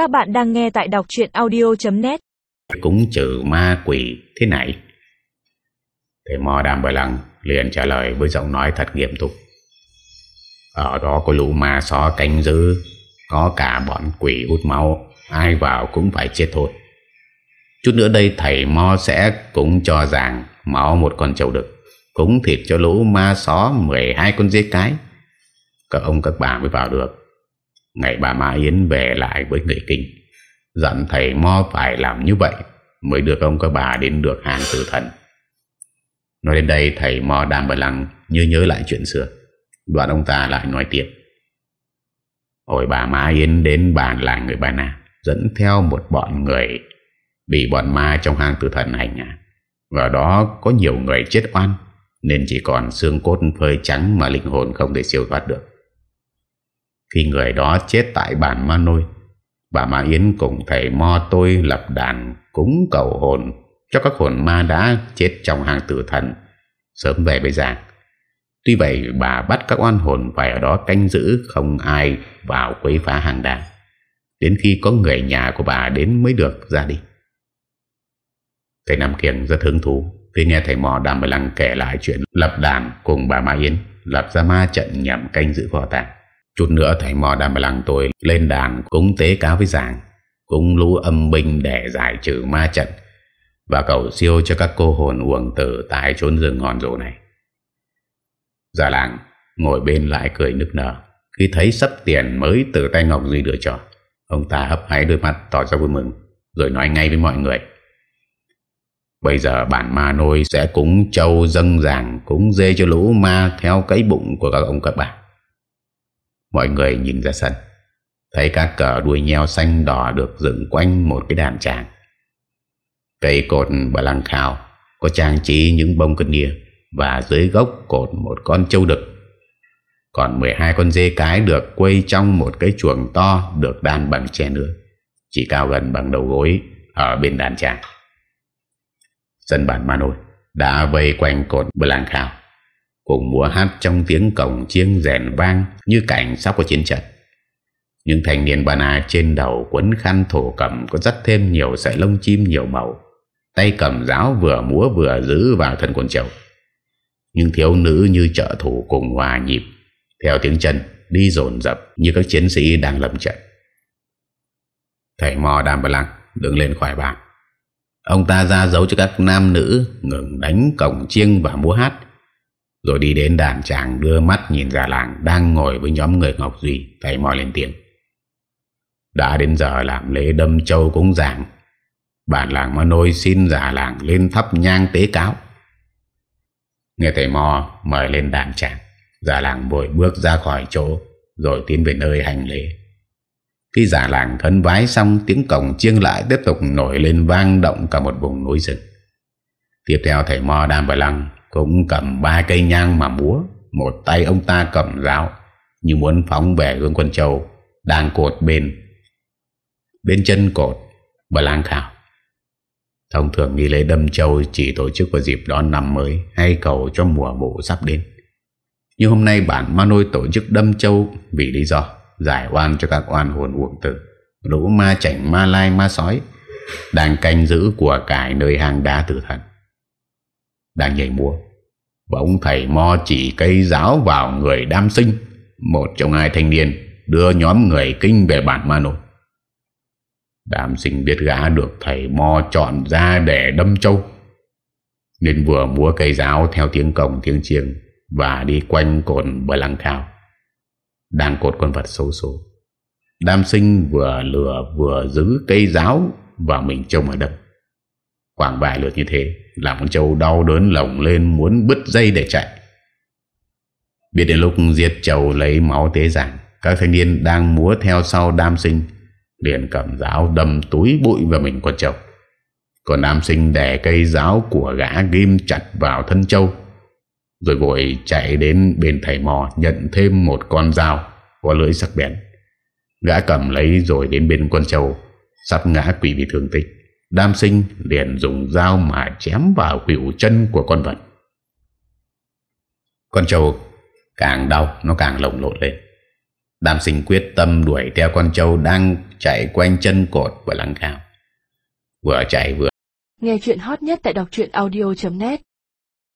Các bạn đang nghe tại đọc chuyện audio.net cũng trừ ma quỷ thế này. Thầy mò đàm bờ lăng liền trả lời với giọng nói thật nghiêm túc. Ở đó có lũ ma xó canh giữ, Có cả bọn quỷ hút máu, Ai vào cũng phải chết thôi. Chút nữa đây thầy Mo sẽ cũng cho rằng máu một con trâu đực Cúng thịt cho lũ ma xó 12 con dế cái. Các ông các bà mới vào được. Ngày bà Mã Yến về lại với người kinh. Dặn thầy Mo phải làm như vậy Mới được ông các bà đến được hàng tử thần. Nói đến đây, thầy Mo đàm bởi lăng Như nhớ lại chuyện xưa. Đoạn ông ta lại nói tiếp. Hồi bà Mã Yến đến bàn là người Ba Na, Dẫn theo một bọn người, Bị bọn ma trong hang tử thần hành hạ. Và đó có nhiều người chết oan, Nên chỉ còn xương cốt phơi trắng Mà linh hồn không thể siêu thoát được. Khi người đó chết tại bản ma nôi, Bà Ma Yến cùng thầy Mo tôi lập đàn cúng cầu hồn cho các hồn ma đã chết trong hàng tử thần, sớm về với giang. Tuy vậy, bà bắt các oan hồn phải ở đó canh giữ, không ai vào quấy phá hàng đàn. Đến khi có người nhà của bà đến mới được ra đi. Thầy Nam Kiền rất hứng thú, khi nghe thầy mò Đàm Bờ Lăng kể lại chuyện lập đàn cùng bà Ma Yến, lập ra ma trận nhằm canh giữ kho tàng. Chút nữa thầy mò Đàm Bờ tôi lên đàn cúng tế cáo với giảng, cúng lũ âm binh để giải trừ ma trận và cầu siêu cho các cô hồn uổng tử tại chốn rừng ngọn rổ này. Già làng ngồi bên lại cười nức nở khi thấy sắp tiền mới từ tay Ngọc Duy đưa cho. Ông ta hấp hái đôi mắt tỏ ra vui mừng rồi nói ngay với mọi người. Bây giờ bản ma nôi sẽ cúng trâu dâng ràng cúng dê cho lũ ma theo cái bụng của các ông các bà. Mọi người nhìn ra sân. Thấy các cờ đuôi nheo xanh đỏ được dựng quanh một cái đàn tràng. Cây cột bờ lăng khảo Có trang trí những bông cân nia Và dưới gốc cột một con trâu đực. Còn 12 con dê cái được quây trong một cái chuồng to Được đan bằng tre nữa Chỉ cao gần bằng đầu gối Ở bên đàn tràng. Dân bản Manôi Đã vây quanh cột bờ lăng khảo Cùng múa hát trong tiếng cổng chiêng rèn vang Như cảnh sắp có chiến trận những thanh niên bà nà trên đầu quấn khăn thổ cầm có dắt thêm nhiều sợi lông chim nhiều màu. Tay cầm giáo vừa múa vừa giữ vào thân con trâu. những thiếu nữ như trợ thủ cùng hòa nhịp. Theo tiếng chân, đi dồn dập như các chiến sĩ đang lâm trận. Thầy mò đàm bà lăng đứng lên khỏi bàn. Ông ta ra dấu cho các nam nữ ngừng đánh cổng chiêng và múa hát. Rồi đi đến đàn chàng đưa mắt nhìn ra làng đang ngồi với nhóm người Ngọc Duy. Thầy mò lên tiếng. Đã đến giờ làm lễ đâm châu cũng giảng Bản làng mà nôi xin giả làng lên thắp nhang tế cáo Nghe thầy mò mời lên đàn chàng Giả làng vội bước ra khỏi chỗ, Rồi tiến về nơi hành lễ Khi giả làng thân vái xong, Tiếng cổng chiêng lại tiếp tục nổi lên vang động cả một vùng núi rừng Tiếp theo thầy mò đàm vào lăng cũng cầm ba cây nhang mà múa Một tay ông ta cầm ráo Như muốn phóng về hướng quân châu Đang cột bên bên chân cột và lang khảo. Thông thường nghi lễ đâm châu chỉ tổ chức vào dịp đón năm mới hay cầu cho mùa vụ sắp đến. Nhưng hôm nay bản ma nôi tổ chức đâm châu vì lý do giải oan cho các oan hồn uổng tử, lũ ma chảnh ma lai ma sói đang canh giữ của cải nơi hang đá tử thần. Đang nhảy múa, bỗng thầy mo chỉ cây giáo vào người đam sinh, một trong hai thanh niên đưa nhóm người kinh về bản ma nôi. Đàm sinh biết gã được thầy Mo chọn ra để đâm trâu. Nên vừa múa cây giáo theo tiếng cổng tiếng chiêng Và đi quanh cồn bờ lăng khao. Đang cột con vật xấu xố Đàm sinh vừa lừa vừa giữ cây giáo Và mình trông ở đâm Khoảng vài lượt như thế Làm con trâu đau đớn lồng lên, Muốn bứt dây để chạy. Biết đến lúc giết trâu lấy máu tế giảng Các thanh niên đang múa theo sau đam sinh, liền cầm giáo đâm túi bụi vào mình con trâu. Còn nam sinh đè cây giáo của gã ghim chặt vào thân trâu, rồi vội chạy đến bên thầy mò nhận thêm một con dao có lưỡi sắc bén. Gã cầm lấy rồi đến bên con trâu, sắp ngã quỷ vì thương tích đam sinh liền dùng dao mà chém vào khuỷu chân của con vật con trâu càng đau, nó càng lồng lộn lên Đam sinh quyết tâm đuổi theo con trâu đang chạy quanh chân cột và lăng cao. Vừa chạy vừa. Nghe chuyện hot nhất tại đọc audio.net